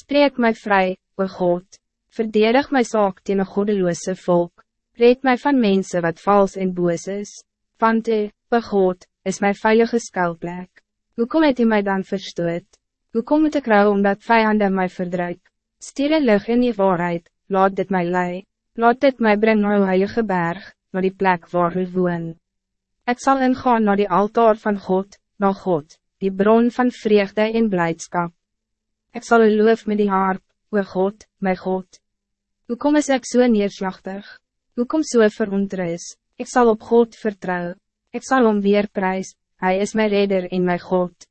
Spreek mij vrij, o God. Verdedig my saak teen een goddeloze volk. Red mij van mensen wat vals en boos is. Want u, o God, is mijn veilige skuilplek. Hoe kom het u mij dan verstoot? Hoe kom het ik rouw omdat vijanden mij verdruk? Stier een lucht in die waarheid, laat dit mij lei. Laat dit mij brengen naar uw heilige berg, naar die plek waar u woon. Ik zal ingaan naar die altaar van God, naar God, die bron van vreugde en blijdschap. Ik zal u loof met die harp, o God, mijn God. Hoe kom is zo so neerslachtig? Hoe kom so verontrust? Ik zal op God vertrouwen. Ik zal om weer prijs, Hij is mijn redder in mijn God.